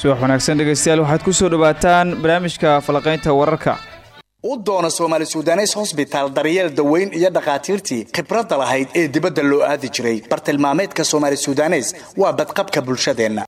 subax wanaagsan dhegeystayaal waxaad ku soo dhowaataan barnaamijka falaqaynta wararka. U doona soomaali sudanes hosbitaal daryeel daweyn iyo dhakhaatiirtii khibradda lahayd ee dibadda loo aadi jiray. Bartilmaameedka soomaali sudanes waa badqabka bulshadeenna.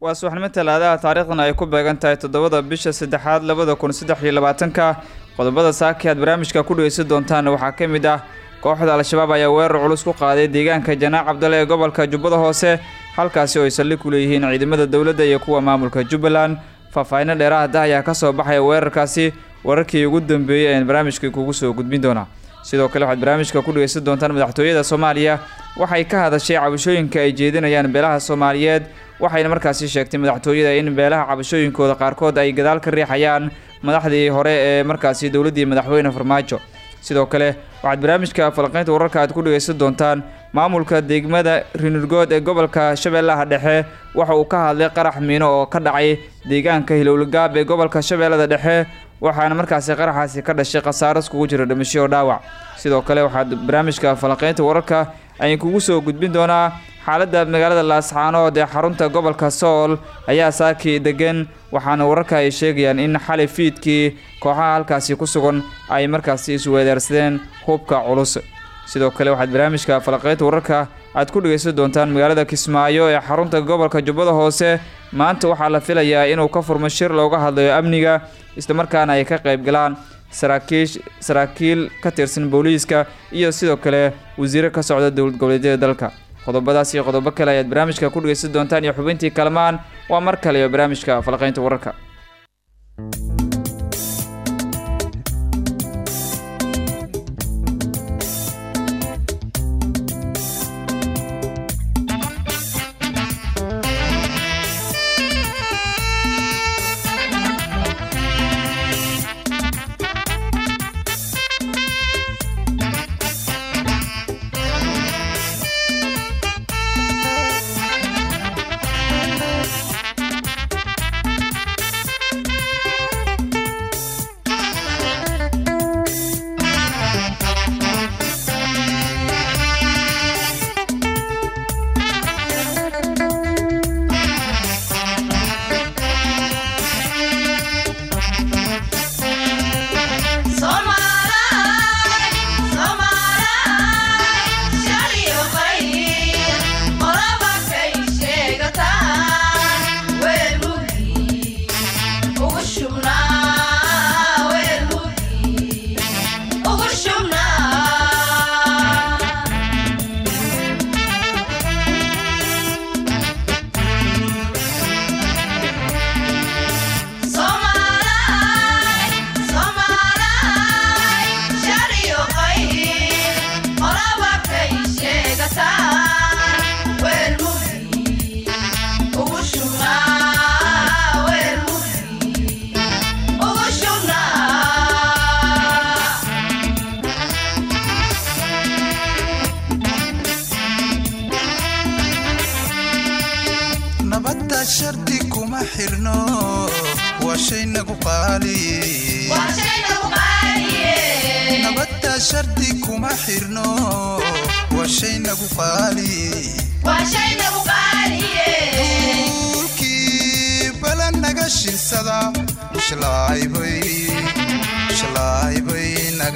Waa subaxnimo talaadaha taariikhdan ay ku beegan tahay toddobada bisha saddexaad labada kun saddex iyo labaatanka. Qodobada saaki aad barnaamijka ku dhegeysan doontaan waxaa ka mid ah kooxda al-shabaab ayaa weerar culus ku qaaday deegaanka janaac cabdale ee gobolka jubbada hoose halkaasi oo ay saldhig ku leeyihiin ciidamada dowladda iyo kuwa maamulka jubbaland. Faahfaahinno dheeraada ayaa ka soo baxaya weerarkaasi wararkii ugu dambeeyey ayaan barnaamijka kugu soo gudbin doonaa sidoo kale waxaad barnaamijka ku dhegeysan doontaan madaxtooyada soomaaliya. Waxay ka hadashay cabashooyinka ay jeedinayaan beelaha soomaaliyeed waxayna markaasi sheegtay madaxtooyada in beelaha cabashooyinkooda qaarkood ay gadaal ka riixayaan madaxdii hore ee markaasi dowladdii madaxweyne farmaajo. Sidoo kale waxaad barnaamijka falaqaynta wararka aad ku dhegeysan doontaan maamulka degmada rinurgood ee gobolka shabeellaha dhexe waxa uu ka hadlay qarax miino oo ka dhacay deegaanka hilowlagaab ee gobolka shabeellada dhexe waxaana markaasi qaraxaasi ka dhashay khasaaro iskugu jira dhimasho dhaawac. Sidoo kale waxaad barnaamijka falaqaynta wararka ayaan kugu soo gudbin doonaa xaaladda magaalada laascaanood ee xarunta gobolka sool ayaa saakii degan waxaana wararka ay sheegayaan in xali fiidkii kooxaha halkaasi ku sugan ay markaasi isweedaarsadeen hubka culus sidoo kale waxaad barnaamijka falaqaynta wararka aad ku dhegeysan doontaan magaalada kismaayo ee xarunta gobolka jubbada hoose. Maanta waxaa la filayaa inuu ka furmo shir looga hadlayo amniga islamarkaana ay ka qayb galaan saraakiish saraakiil ka tirsan booliiska iyo sidoo kale wasiiro ka socda dowlad goboleedyada dalka. Qodobadaas iyo qodobo kale ayaad barnaamijka ku dhegeysan doontaan iyo xubintii kalamaan. Waa mar kale iyo barnaamijka falaqaynta wararka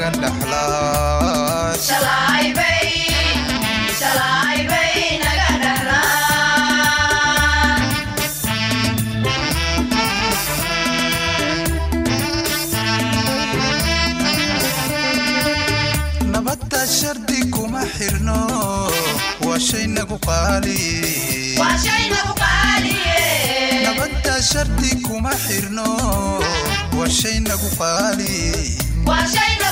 laga dhaxlnabadda shardi kuma xirno waa shardi kuma xirno waa shay nagu qaali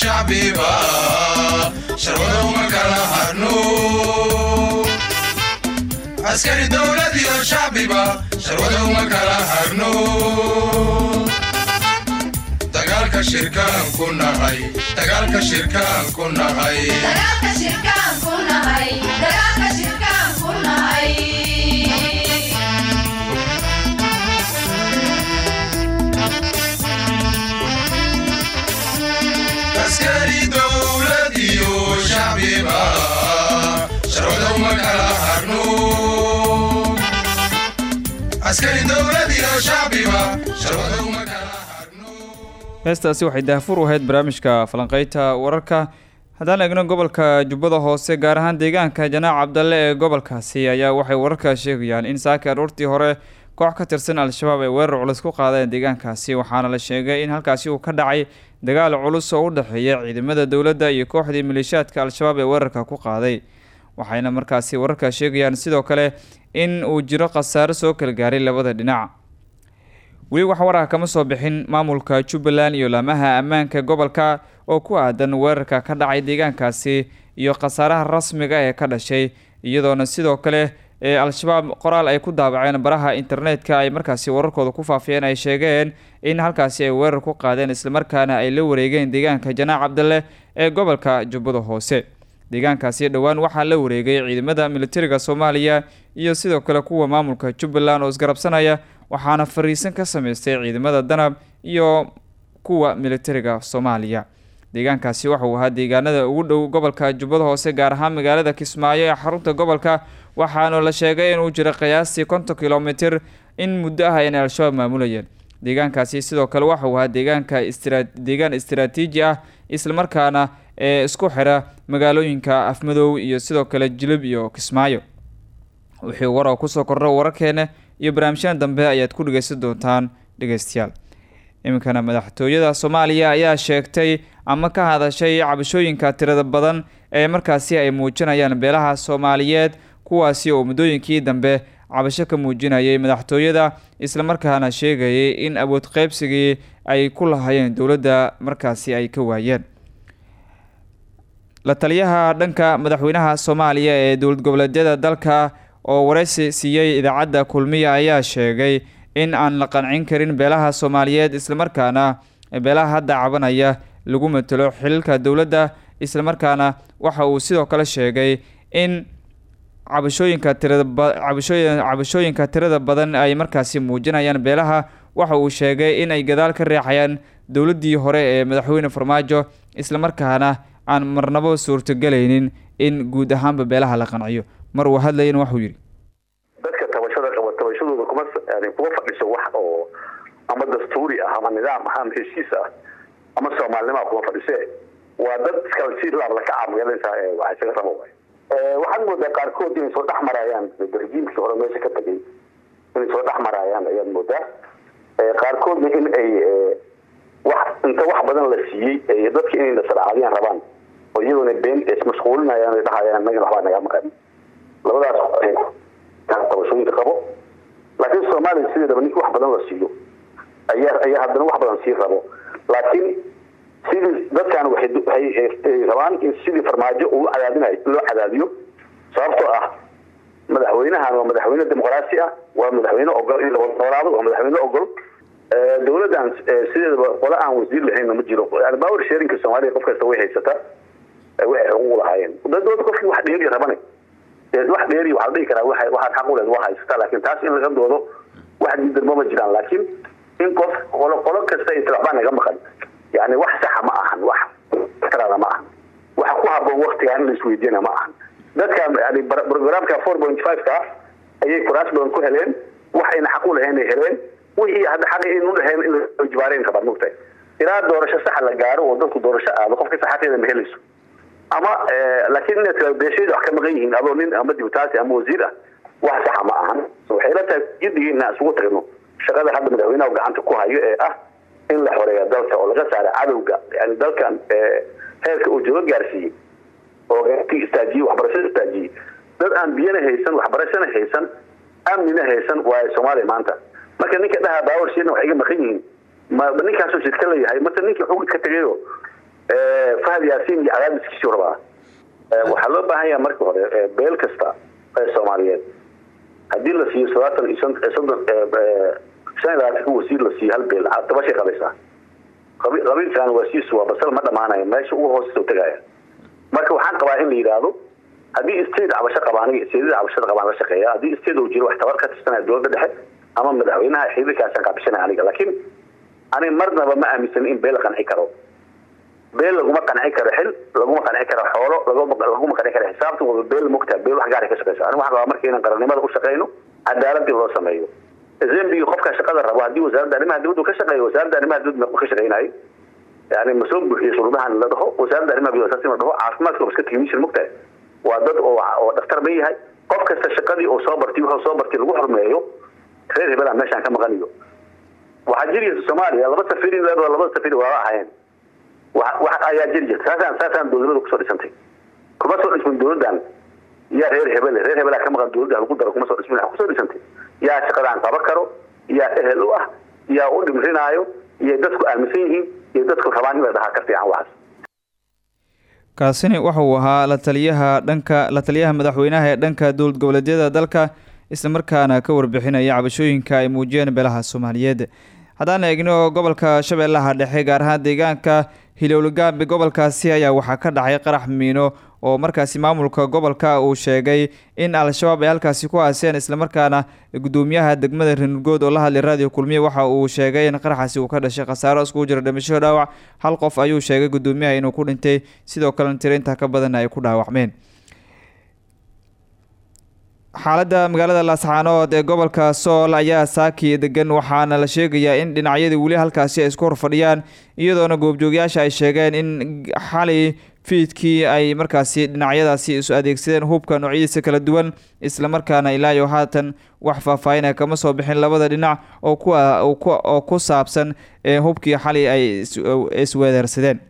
shacbiba sharwada uma kala harno askari dowlad iyo shacbiba sharwada uma kala harno dagaalka shirkaan ku nahay. Dagaalka shirkaan ku nahay heestaasi waxay daahfur u ahayd barnaamijka falanqeynta wararka. Haddaan eegno gobolka jubbada hoose gaar ahaan deegaanka janaac cabdalle ee gobolkaasi ayaa waxay wararka sheegayaan in saaki aroortii hore koox ka tirsan al-shabaab ay weerar culus ku qaadeen deegaankaasi waxaana la sheegay in halkaasi uu ka dhacay dagaal culus oo u dhexeeya ciidamada dowladda iyo kooxdii maleeshiyaadka al-shabaab ee weerarka ku qaaday waxayna markaasi wararka sheegayaan sidoo kale in uu jiro khasaaro soo kala gaaray labada dhinac. Weli wax war ah kama soo bixin maamulka jubbaland iyo laamaha ammaanka gobolka oo ku aadan weerarka ka dhacay deegaankaasi iyo khasaaraha rasmiga ee ka dhashay iyadoona sidoo kale ee al-shabaab qoraal ay ku daabaceen baraha internetka ay markaasi wararkooda ku faafiyeen ay sheegeen in halkaasi ay weerar ku qaadeen islamarkaana ay la wareegeen deegaanka janaac cabdalle ee gobolka jubbada hoose deegaankaasi dhowaan waxaa la wareegay ciidamada militariga soomaaliya iyo sidoo kale kuwa maamulka jubbaland oo isgarabsanaya waxaana fariisan ka sameystay ciidamada danab iyo kuwa militariga soomaaliya. Deegaankaasi waxauu ahaa deegaanada ugu dhow gobolka jubbada hoose gaar ahaan magaalada kismaayo ee xarunta gobolka waxaana la sheegay inuu jiro qiyaastii konton kilomitir in muddo ah inay al-shabaab maamulayeen. Deegaankaasi sidoo kale waxauu ahaa deegaanka deegaan istaraatiiji ah islamarkaana ee isku xira magaalooyinka afmadow iyo sidoo kale jilib iyo kismaayo. Wixii war ku soo kordha wararkeena iyo barnaamijyadan dambe ayaad ku dhegeysan doontaan dhegeystayaal. Iminkana madaxtooyada soomaaliya ayaa sheegtay ama ka hadashay cabashooyinka tirada badan ee markaasi ay muujinayaan beelaha soomaaliyeed kuwaasi oo muddooyinkii dambe cabasho ka muujinayay madaxtooyada islamarkaana sheegayay in awood qeybsigii ay ku lahaayeen dowladda markaasi ay ka waayeen la taliyaha dhanka madaxweynaha soomaaliya ee dowlad goboleedyada dalka oo wareysi siiyey idaacadda kulmiya ayaa sheegay in aan la qancin karin beelaha soomaaliyeed islamarkaana beelaha hadda cabanaya lagu matalo xililka dowladda islamarkaana waxa uu sidoo kale sheegay in cabashooyinka tirada cabashooy cabashooyinka tirada badan ay markaasi muujinayaan beelaha. Waxa uu sheegay in ay gadaal ka reexayaan dowladdii hore ee madaxweyne farmaajo islamarkaana aan marnabo suurtagelaynin in guud ahaanba beelaha la qanciyo mar uu hadlayan waxuu yidhi. Dadka tabashada qaba tabashadooda kuma kuma fadhiso wax oo ama dastuuri ah ama nidaam ah heshiis ah ama soomaalinimaa kuma fadhise. Waa dad kala si laabla ka caamagalaysaa ee waxa isaga rabo waxaad moodaa qaarkood inay soo dhex maraayaan rejiimkii hore meesha ka tagay inay soo dhex maraayaan ayaad moodaa. Qaarkoodna in ay wax inta wax badan la siiyey dadka inay nasaraacadiyaan rabaan oo iyagoona been ismashquulinayaan ay dhahayaan nagana waxbaa nagaa maqan labadaas tabashooyinka qabo laakiin soomaaliya sideedaba wax badan la siiyo ayaa ayaa haddana wax badan sii rabo laakiin sidii dadkan waxay rabaan in sidii farmaajo uu cadaadinayo loo cadaadiyo sababtoo ah madaxweynahan waa madaxweyne dimuqraasi ah waa madaxweyne ogol in lawada noolaado waa madaxweyne ogol dowladdan sideedaba qole aan wasiir lahaynna ma jiro power sharinka soomaaliya qof kasta way haysata waxay xuquuq lahaayeen. Dadooda qofkii wax dheeri rabane wax dheeri waxaa dhihi karaa waxaad xaq u leed waa haysataa laakiin taas in laga doodo wax diidan ma jiraan. Laakiin in qof qolo qolo kasta ay tilacbaan naga maqan yani wax saxa ma ahan wax taraada ma ahan. Waxa ku haboon waktigaa in la isweydiina ma ahan. Dadka yani programka four point five ka ayay kuraas badan ku heleen waxayna xaq u lahayn ay heleen. Wixii hadda xaq in u dhaheen in la ijbaareen rabaan mugtahay ilaa doorasho saxa la gaaro oo dadku doorasho aado qofka saxateeda ma helayso ama laakiin inaad tira beeshayda wax ka maqan yihiin. Adoo nin ama dibutaasi ama wasiir ah wax saxa ma ahan. Waxay la tahay isugu tagno. Shaqada hadda madaxweynaha gacanta ku hayo ee ah in la xoreeya dalka oo laga saara cadowga. Yani dalkan heerka uu jooga gaarsiiyey oo istaajiye waxbarashada istaajiyey dad aan biyana haysan waxbarashana haysan amnina haysan waayo soomaaliya maanta. Marka ninka dhaha baawarshina waxay iga maqan yihiin. Ma ninkaasoo jidka leeyahay mase ninkii xugid ka tegayo fahad yaasiin iyo cadaadiskiisuu rabaa waxaa loo baahan yaha marka hore beel kasta ee soomaaliyeed. Haddii la siiyo sadaatan iyo soddon shan iyo labaatanka wasiir la siiyo hal beel dabashay qabaysaa qabiilkan wasiisu waa basal ma dhamaanayo meesha ugu hooseysa tagaya marka waxaan qabaa in la yidhaahdo haddii state cabasho qaba aniga steedada cabashada qabaan la shaqeeya haddii state jiro wax tabar ka tirsanaya dowladda dhexe ama madaxweynaha xidilkaasaan kaabishanaya aniga. Laakiin aniga marnaba ma aaminsan in beel qanci karo beel laguma qanci karo xil laguma qanci karo xoolo laguma qanci karo xisaabtan wada beel mogtaa beel wax gaara ka shaqeysa aniga waxaan qabaa marka inaan qarannimada u shaqeyno cadaaladii loo sameeyo. Zambigi qofka shaqada rabo haddii wasaaradda arrimaha dibadda ka shaqeeyo wasaaradda arrimaha dibadda ka shaqeynayo yani ma soo buuxiyo shuruudahan la dhaho wasaaradda arrimaha in la dhaho caafimaadka waa iska technician mogtahay waa dad oo oo dhaktar ba yahay. Qof kasta shaqadii uu soo bartay wuxuu soo bartay lagu xurmeeyo reer hebelaa meeshaan ka maqaniyo waxaa jiraysa soomaaliya laba safiri labada safiri waaba ahaayeen. wax ayaa jiri jirta saasaan dowladnimada ku soo dhisantay kuma soo dhismin dowladdan yaa reer hebele reer hebelaa ka maqan dowladda lagu daro kuma soo dhismin ku soo dhisantay yaa shaqadaan qaban karo yaa ehel u ah. Yaa u dhimrinaayo iyo dadku aaminsan yihiin iyo dadku rabaan in la dhahaa ka fiican waxaas kaasini wuxuu ahaa la taliyaha dhanka la taliyaha madaxweynaha ee dhanka dowlad goboleedyada dalka. Islamarkaana ka warbixinaya cabashooyinka ay muujiyeen beelaha soomaaliyeed haddaan eegno gobolka shabeellaha dhexe gaar ahaan deegaanka hilowlagaambi gobolkaasi ayaa waxaa ka dhacay qarax miino oo markaasi maamulka gobolka uu sheegay in al-shabaab ay halkaasi ku aaseen islamarkaana gudoomiyaha degmada renurgood oo la hadlay raadiyo kulmiye waxa uu sheegay in qaraxaasi uu ka dhashay khasaaro iskugu jira dhimasho dhaawac. Hal qof ayuu sheegay gudoomiyaha inuu ku dhintay sidoo kalena tiro ka badanna ay ku dhaawacmeen xaaladda magaalada laascaanood ee gobolka sool ayaa saaki degan waxaana la sheegayaa in dhinacyadii weli halkaasi ay isku horfadhiyaan iyadoona goobjoogyaasha ay sheegeen in xali fiidkii ay markaasi dhinacyadaasi isu adeegsadeen hubka noocyadiisa kala duwan islamarkaana ilaayo haatan wax faahfaahina kama soo bixin labada dhinac oo ku saabsan hubkii xali ay isweedeersadeen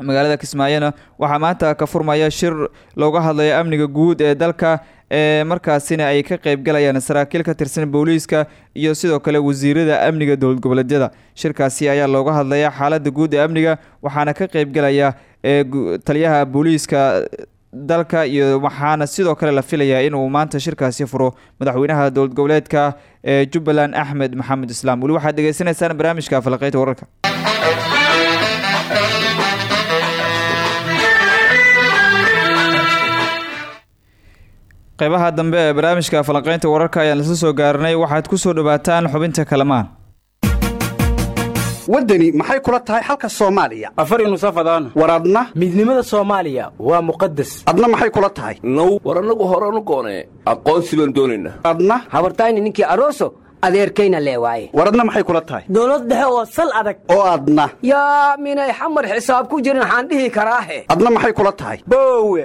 magaalada kismaayona waxaa maanta ka furmaya shir looga hadlayo amniga guud ee dalka ee markaasina ay ka qeybgalayaan saraakiil ka tirsan booliiska iyo sidoo kale wasiirada amniga dowlad goboleedyada shirkaasi ayaa looga hadlaya xaalada guud ee amniga waxaana ka qeybgalaya taliyaha booliiska dalka iyo waxaana sidoo kale la filayaa inuu maanta shirkaasi furo madaxweynaha dowlad goboleedka ee jubbaland axmed maxamed islaam. Weli waxaad degeysanaysaan barnaamijka falaqeynta wararka qeybaha dambe ee barnaamijka falanqeynta wararka ayaan lasla soo gaarnay. Waxaad ku soo dhawaataan xubinta kalamaan waddani maxay kula tahay xalka soomaaliya? Afari nusafadaan war adna? Midnimada soomaaliya waa muqadas adna maxay kula tahay? Now war annagu horanu goonee. Aqoonsi baan doonaynaa adna? Habartayni ninkii aroso adeerkayna lee waaye. War adna maxay kula tahay? Dowlad dhexe oo sal adag. Oo adna. Yaa minay xamar xisaab ku jirin waxaan dhihi karaahe. Adna maxay kula tahay? Boowe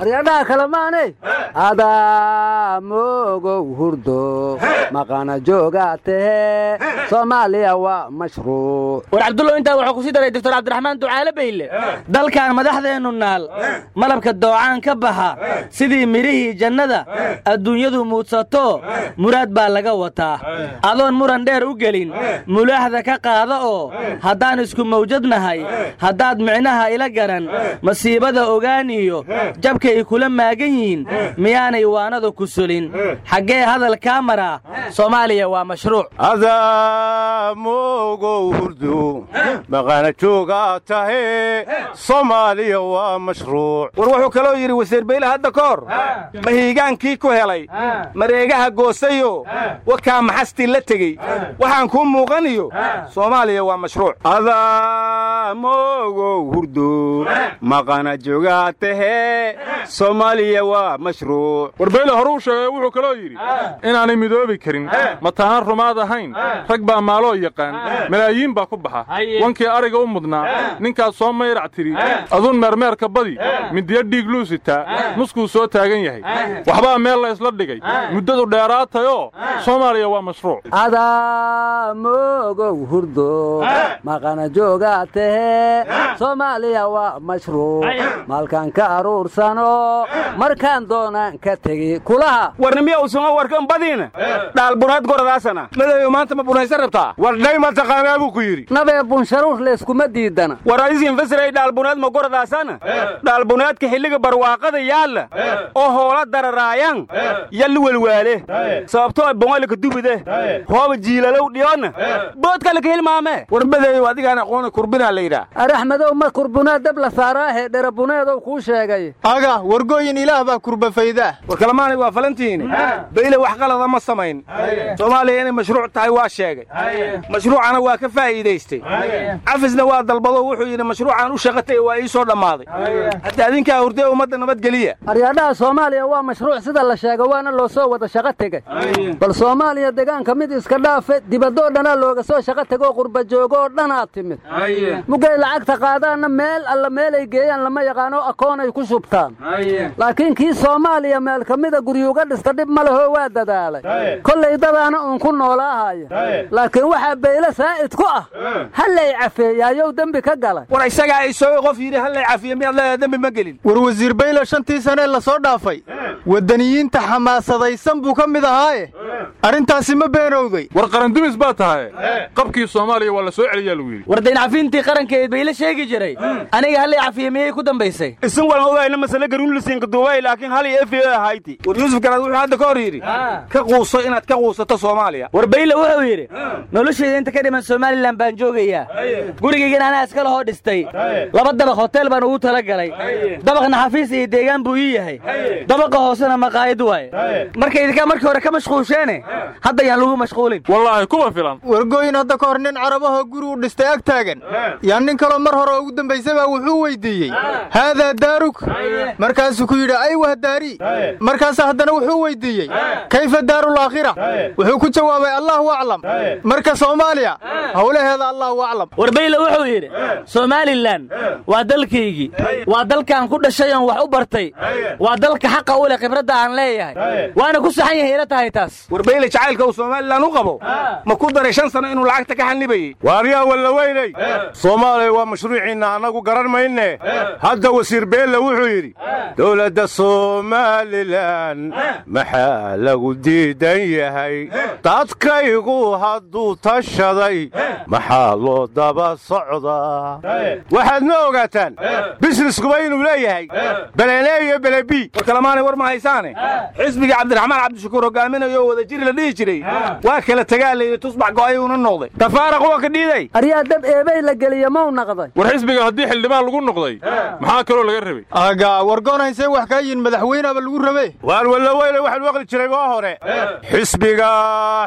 haryadhaha kale maane. Adaa moogow hurdo. Maqana joogaa tahe soomaaliya waa mashruuc war cabdullow intaa wuxuu ku sii daray doctor cabdiraxmaan ducaale bayle dalkan madaxdeennu naal. Malabka doocaan ka baxa. Sidii midhihii jannada. Adduunyadu muudsato. Muraad baa laga wataa. Adoon muran dheer u gelin. Mulaaxda ka qaada oo haddaan isku mawjadnahay. Haddaad micnaha ila garan. Masiibada ogaaniyo jabkay kula maagan yihiin miyaanay waanadu ku sulin. Xaggee hadal maraa soomaaliya waa mashruuc. Adaa moogow hurdo maqana joogaa tahe soomaaliya waa mashruuc. War wuxuu kaloo yidhi wasiir bayle hadda ka hor. Mahiigaankii ku helay? Mareegaha goosayo? Wakaa maxastii la tegey? Waxaan kuu muuqaniyo. Soomaaliya waa mashruuc. Adaa moogow hurdo maqana joogaa tahe soomaaliya waa mashruuc. Warbayle horuu sheegay wuxuu kaloo yidhi inaanay midoobi karin mataanan rumaad ahayn rag baa maaloo yaqaan malaayiin baa ku baxa wankii ariga u mudnaa ninkaas soo mayrac tidhi aduun meermeerka badi midiyo dhiig luu sitaa nuskuu soo taagan yahay. Waxbaa meel la ysla dhigay. Muddadu dheeraatayoo soomaaliya waa mashruuc. Adaa moogow hurdo maqana joogaa tahee soomaaliya waa mashruuc. Maalkan ka aruursano markaan doonaan ka tegi kulaha. Warnimiya usuma warkan badiina dhaalbunaad goradaasana. Madayo maanta ma bunaysan rabtaa? Wardhay ma taqaanaa buu ku yidhi. Nabee bunsharuur layskuma diidana war adisin fasiray dhaalbunaad ma goradaasana? Dhaalbunaadka xilliga barwaaqada yaalla? Oo hoola dararaayan yalli welwaale sababtoo bongolika dubide? Hooba jiilalow dhiyoonna? Boodkale ka hilmaame? War madayo adigaan aqoona kurbinaa la yidhaah araxmadow ma kurbunaad dab la saaraahe dherabuneedow kuu sheegay. Aga wargooyin ilaah baa kurbafaydaa war kalamaanay waa falantiini bayle wax qalada ma samayn. Soomaaliya inay mashruuc tahay waa sheegay. Mashruucana waa ka faa'iidaystay. Cafisna waa dalbado wuxuu yidhi mashruucaan u shaqatay waa ii soo dhammaaday hadda adinkaa hurdee ummadda nabadgeliya. Aryaadhaha soomaaliya waa mashruuc sida la sheega waana loo soo wada shaqo tegey bal soomaaliya degaanka mid iska dhaafe dibadoo dhanaa looga soo shaqo tegoo qurba joogo oo dhanaa timid. Mugay lacagta qaadaanna meel alla meelay geeyaan lama yaqaano akoonay ku shubtaan laakiin kii soomaaliya meel ka mida guryuga dhista dhib ma lehoo waa dadaalay. Kollay dadaana uun ku noolaahaya laakiin waxaa bayle saa'id ku ah. Hallay cafeeyaayow dembi ka galay. War isagaa isoo qof yidhi hallay cafiye miyaad leedahay dembi ma gelin. War wasiir bayle shantii sanee la soo dhaafay. Waddaniyiinta xamaasadaysan buu ka mid ahaaye. Arrintaasi ma beenowday. War qarandumis baa tahay. Qabkii soomaaliya waa la soo celiyaa lagu yidhi. War dayncafiintii qarankeed bay la sheegi jiray. Aniga hallay cafiye miyay ku dambaysay? Isin walan ogayna masale garuunlisiinka duubay laakiin hal iyo efi ahayti war yuusuf garaad wuxuu hadda ka hor yidhi ka quuso inaad ka quusato soomaaliya. War bayle wuxuu yidhi noloshayda inta ka dhiman somalilan baan joogayaa. Gurigaygana anaa iska lahoo dhistay. Laba dabaq hotel baan ugu tala galay dabaqna xafiis iyo deegaan buu ii yahay. Dabaqa hoosena maqaayad waaye. Marka idinkaa markii hore ka mashquulsheene hadda yaan lagu mashquulin. Wallaahi kuwa filan. Wargooyin hadda ka hor nin carabahoo guri u dhistay ag taagan. Yaa nin kaloo mar hore ugu dambaysay baa wuxuu weydiiyey. Haadaa daaruk markaasuu ku yidhi aywah daari. Markaasa haddana wuxuu weydiiyey kayfa daaru laakhira wuxuu ku jawaabay allahu aclam. Marka soomaaliya howlaheeda allahu aclam. War bayle wuxuu yidhi somalilan waa dalkaygii. Waa dalkaan ku dhashay oon wax u bartay. Waa dalka xaqa u leh khibradda aan leeyahay. Waana ku saxan yahay ila tahay taas. War bayle jacaylka uu somalilan u qabo? Ma ku daray shan sano inuu lacagta ka xanibayey waaryaa walla weynay soomaaliya waa mashruuciinna annagu garan mayne hadda wasiir beelle wuxuu yidhi dowladda somalilan maxaa lagu diidan yahay? Dadkaygu hadduu tashaday maxaa loo daba socdaa? Waxaadna ogaataan bisniskuba inuu leeyahay? Belelee iyo belebi war kalamaanay war ma haysaane? Xisbiga cabdiraxmaan cabdishakuur hogaaminayo oo la dhihi jiray. Waa kala tagaa layidhi tusbax go'ay uuna noqday. Tafaaraq waa ka dhiiday aryaa dab eebay la geliya mau naqday war xisbiga haddii xildhibaan lagu noqday maxaa kaloo laga rabay haysee wax kaa yihiin madaxweyneaba lagu rabay? Waan walla weyle waxaan waqli jiray waa hore. Xisbiga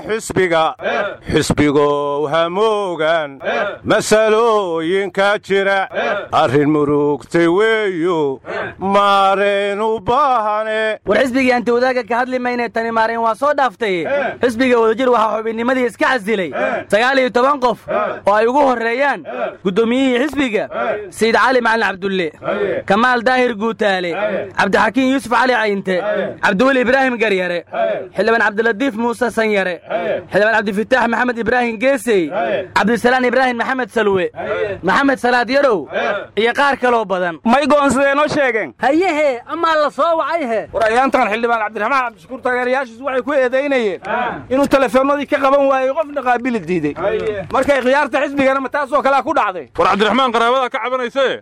xisbiga. Xisbigow hamoogan masalooyinka jira. Arrin murugtay weeyo. Maareen u baahane. War xisbigii anti wadaaga ka hadli maynee tani maareen waa soo dhaaftay. Xisbiga wadajir waxaa xubinnimadii iska casilay. Sagaal iyo toban qof oo ay ugu horreeyaan guddoomiyihii xisbiga. Sayid cali macalin cabdulle. Kamaal daahir guutaale cabdixakiin yuusuf cali cayinte cabdiweli ibraahim garyare xildhibaan cabdilatiif muuse sanyare. Xildhibaan cabdifitaax maxamed ibraahim geesey. Cabdisalaan ibraahim maxamed salwe. Maxamed salaad yarow. Iyo qaar kaloo badan. May go'onsadee noo sheegeen? Hayehe amaa la soo wacay he. War ayaantan xildhibaan cabdiraxmaan cabdishakuur taageerayaashiisu waxay ku eedaynayeen inuu telefoonnadii ka qaban waayey qofna qaabili diidey markay khiyaarta xisbigana ma taasoo kalea ku dhacday. War cabdiraxmaan qaraabadaa ka cabanaysee?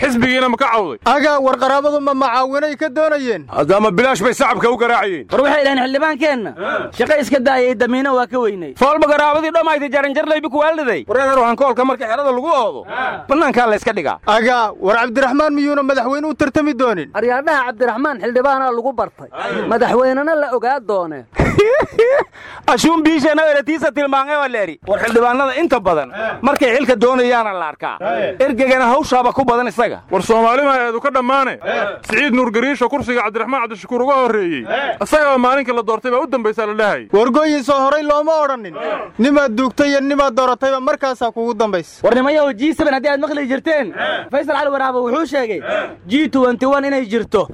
Xisbigiina ma ka cawday? Aga war qaraabadu ma macaawinay ka doonayeen? Haddama bilaash bay sacabka u garaacayeen war waxay dhaheen xildhibaankeenna shaqo iska daayay damiino waa ka weynay. Foolba garaabadii dhammaytay jaranjarlaybi kuwaaliday wareer hankoolka marka xerada lagu oodo bannaankaa la yska dhigaa. Aga war cabdiraxmaan miyuuna madaxweyne u tartami doonin? Aryaadhaha cabdiraxmaan xildhibaanaa lagu bartay. Madaxweynena la ogaa dooneen ashuun biishana eratiisa tilmaamay waa leeri war xildhibaanada inta badan markay xilka doonayaana la arkaa. Ergegana hawshaaba ku badan isaga. War soomaalima eedu ka dhammaane siciid nuur gariisho kursiga cabdiraxmaan cabdishakuur uga horreeyey. Isagaba maalinka la doortay baa u dambaysaa la dhahay. Wargooyin soo horay looma odhannin. Nimaad duugtay iyo nimaad dooratayba markaasaa kugu dambaysa. Warnimayahu g seben haddii aad maqli jirteen. Faysal cali waraaba wuxuu sheegay g inay jirto.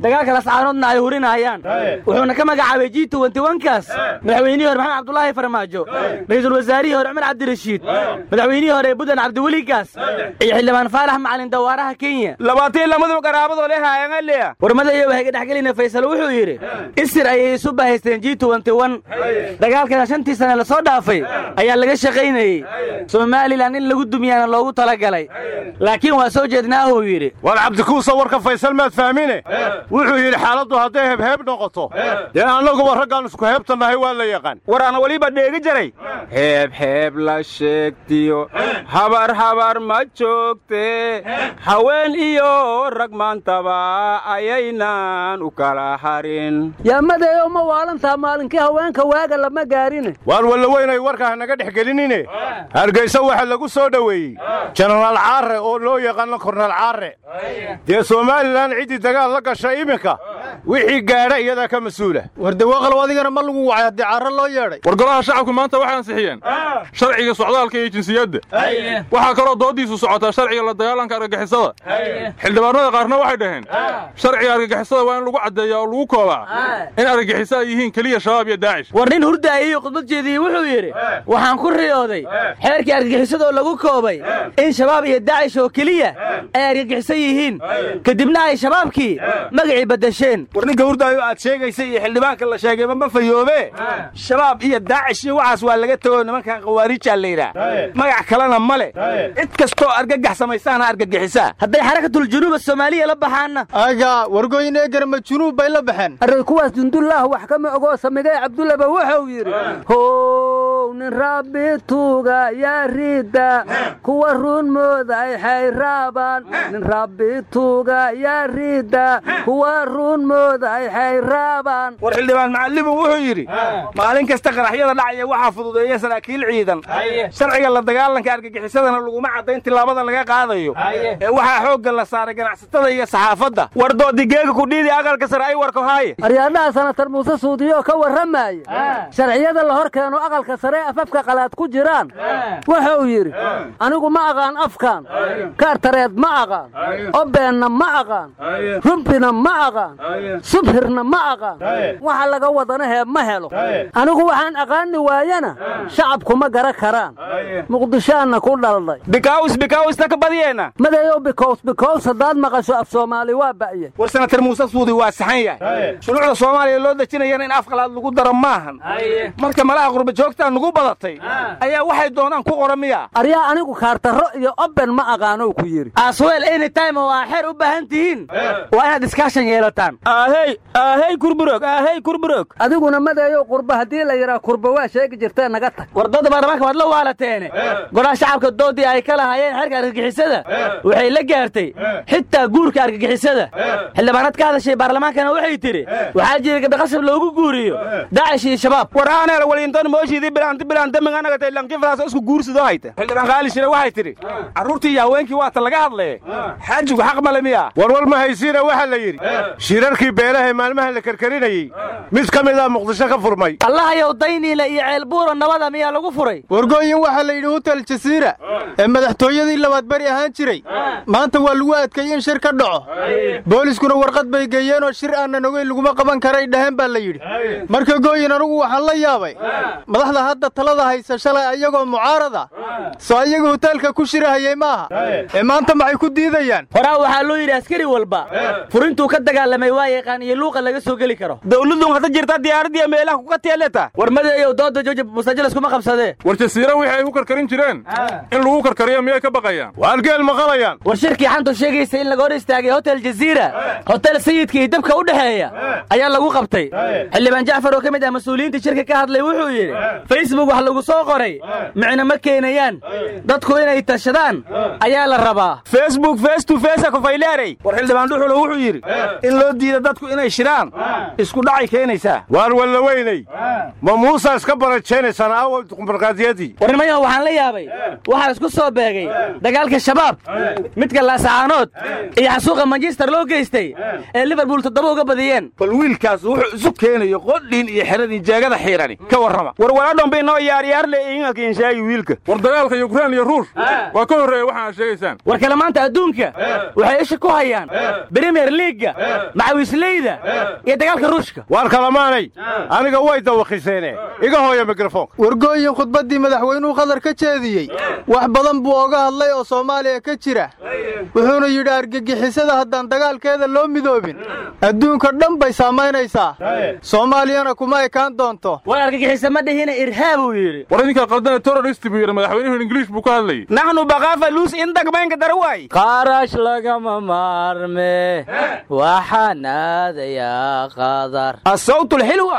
Dagaalka lascaanoodna ay hurinayaan. Wuxuuna ka magacaabay g jiituwankaas madaxweynihii hore maxamed cabdulaahi farmaajo. Ra'iisul wasaarihii hore cumar cabdirashiid. Madaxweynihii hore buntland cabdiweligaas iyo xildhibaan faalax macalin dawaaraha kenya. Labaatan lamadaba qaraabadoo le haayangaleya warmada iyo waxay ka dhexgelina faysal wuxuu yidhi isir ayay isu bahaysteen g dagaalkana shantii sane la soo dhaafay ayaa laga shaqaynayey somalilan in lagu dumyaana loogu talagalay. Laakiin waa soo jeednaahuu yidhi. War cabdikuusa warka faysal maad fahmine? Wuxuu yidhi xaaladdu hadday hebheeb noqoto. Dee annaguba raggaan isku heebta nahay waa la yaqaan. War ana weliba dheegi jaray heeb heeb la sheegtiyo. Habar habar ma joogte. Haween iyo rag maantaba ayaynan u kala harin. Yaamadeeyo ma waalantaa maalinkii haweenka waaga lama gaarine? Waan walla weynay warka hanaga dhex gelinine. Hargaysa waxaa lagu soo dhoweeyey jenaraal caarre oo loo yaqaano kornal caarre dee somalilan ciddii dagaal la gasha iminka? Wixii gaadha iyadaa ka mas'uula. War dawaaqalow adigana ma lagu wacay haddii caarre loo yeedhay. War golaha shacabku maanta waxay ansixiyeen sharciga socdaalka iyo jinsiyadda waxaa kaloo dooddiisu socotaa sharciga la dagaalanka argagixisada. Xildhibaanada qaarna waxay dhaheen sharciga argagixisada waa in lagu caddeeyaa oo lagu koobaa in argagixiso ay yihiin keliya shabaab iyo daacish. War nin hurdaayay khudbad jeediyey wuxuu yidhi waxaan ku riyooday xeerkii argagixisadoo lagu koobay in shabaab iyo daacish oo keliya ay argagixisan yihiin. Kadibna ay shabaabkii magacii baddasheen. War ninka hurdaayo aad sheegaysa iyo xildhibaanka la sheegayba ma fayoobe. Shabaab iyo daacish iyo waxaas waa laga tego nimankan khawaariijaa la yidhaah magac kalena ma le cid kastoo argagax samaysaana argagixisaa hadday xarakatuljunuuba soomaaliya la baxaanna aga wargoyn eegarma junuub bay la baxeen. Array kuwaas dundullaah wax kama ogoo samigay cabdullaba wuxuu yidhi nin rabbi tuuga yaa riidda kuwa run mooday xayraabaan nin rabbi tuuga yaa riidda kuwa run mooday xayraabaan war xildhibaan macallimu wuxuu yidhi maalin kasta qaraxyada dhacaya waxaa fududeeya saraakiil ciidan. Sharciga la dagaalanka argagixisadana laguma caddayn tillaabada laga qaadayo. Ee waxaa xoogga la saaray ganacsatada iyo saxaafadda. War doodigeega kudhiidi aqalka sare ay warka haaye aryaadhaha sanatar muuse suudiyo ka warramaaya. Sharciyada la hor keeno aqalka sare afafka qalaad ku jiraan? Wuxuu yidhi anigu ma aqaan afkaan. Kaartareed ma aqaan. Obeenna ma aqaan. Rumbina ma aqaan. Subhirna ma aqaan. Waxa laga wadana hee ma helo. Anigu waxaan aqaani waayana shacabku ma gara karaan. Muqdishaanna ku dhalday bikaws bikawsta ka badiyeenna madayow bikows bikows haddaad maqasho af soomaali waa ba'ye. War sanatar muuse suudi waa saxan yahay. Shuruucda soomaaliya loo dejinayana in afqalaad lagu daro maahan. Marka malaha qurba joogtaa nugu badatay. Ayaa waxay doonaan ku qora miya. Aryaa anigu kaartarro iyo oben ma aqaanow ku yidhi. Asweel anytime oo aa xeer u baahan tihiin. Waa inaad iskaashan yeelataan. Aahey aahey kurburog aahey kurburog. Adiguna madeeyow qurba haddii la yidhaa kurba waa sheegi jirtee naga tag. War dooda baarlamaanka waad la waalateene. Golaha shacabka doodii ay ka lahaayeen xeerka argagixisada. Waxay la gaartay. Xitaa guurka argagixisada. Xildhibaanad ka hadashay baarlamaankana waxay tidhi waxaa jira gabdha qasab loogu guuriyo. Daacish iyo shabaab. War aaneel walintan mooshidii bilaanti bilaanta maganagatay lankifraas isku guursidoo hayta xildhibaan qaali shire waxay tidhi carruurtii iyo haweenkii waata laga hadlaye. Xaajigu xaq male miya warwar ma haysiina waxaa la yidhi. Shirarkii beelaha maalmaha la karkarinayey mid ka mid ah muqdisho ka furmay. Allahayow dayniile iyo ceelbuuro nabada miyaa lagu furay? Wargooyin waxaa la yidhi hutel jasiira ee madaxtooyadii labaad beri ahaan jiray. Maanta waa lagu adkeeyey in shir ka dhaco. Booliskuna warqad bay geeyeenoo shir aanan ogeyn laguma qaban karay dhaheen baa la yidhi. Marka gooyin anugu waxaan la yaabay. Madaxda hadda talada haysa shalay ayagoo mucaarada soo ayaga huteelka ku shirahayey maaha. Ee maanta maxay ku diidayaan? Horaa waxaa loo yidhi askari walba furintuu ka dagaalamay waa yaqaan iyo luuqa laga soo geli karo. Dawladun hadda jirta diyaaradiiya meelaha kuka teeleta war madeeyow dooda jooja mustajilas kuma qabsadee war jasiira wixii ay ku karkarin jireen. In lagu karkariyo miyay ka baqayaan? Waargeel maqalayaan war shirkii xantu sheegaysa in laga hor istaagay hotel jaziira hotel sayidka iyo dabka u dhexeeya ayaa lagu qabtay. Xildhibaan jacfar oo ka mid ah mas'uuliyiinta shirka ka hadlay wuxuu yidhi facebook wax lagu soo qoray. Micno ma keenayaan. Dadku inay tashadaan ayaa la rabaa. Facebook face to face kufayleerey war xildhibaan dhuxulo wuxuu yidhi in loo diida dadku inay shiraan isku dhacay keenaysaa. Waar walla weynay. Ma muusaa iska barajaynaysan aawa markaadiyadii war nimanyaho waxaan la yaabay. Waxaa isku soo beegay dagaalka shabaab midka laasacaanood iyo xasuuqa manchester loo geystay ee liverpool toddoba uga badiyeen. Bal wiilkaas wuxuu isu keenayo qodhiin iyo xeradii jeegada xiirani. Ka warrama war walaadhomba inoo yaaryaar le inga kinshaagi wiilka. War dagaalka yukrain iyo ruush. Waa ka horreeya waxa aad sheegaysaan. War kale maanta adduunka waxay isha ku hayaan bremier liiga macawisleyda iyo dagaalka ruushka. Waar kalamaanay aniga way dawakiseene iga hooya mikrofoonka wargooyin khudbaddii madaxweynuhu khadar ka jeediyey. Wax badan buu oga hadlay oo soomaaliya ka jira. Wuxuuna yidhi argagixisada haddaan dagaalkeeda loo midoobin adduunka dhan bay saamaynaysaa. Soomaaliyana kuma ekaan doonto. War argagixisa ma dhihina irhaabuu yidhi. War idinkaa qaldana terrorist buu yidhi madaxweynuhu ingiliish buu ka hadlayay naxnu bakaafa luus indagmaynka darawaay qarash lagama maarme waxaan aadayaa qadar asawtulxilwa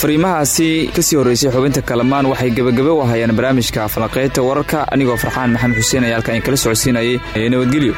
fariimahaasi ka sii horraysay xubinta kalamaan waxay gebagabe u ahayeen barnaamijka falanqaynta wararka anigoo farxaan maxamed xuseen ayaa halkan kala socodsiinayay nabadgelyo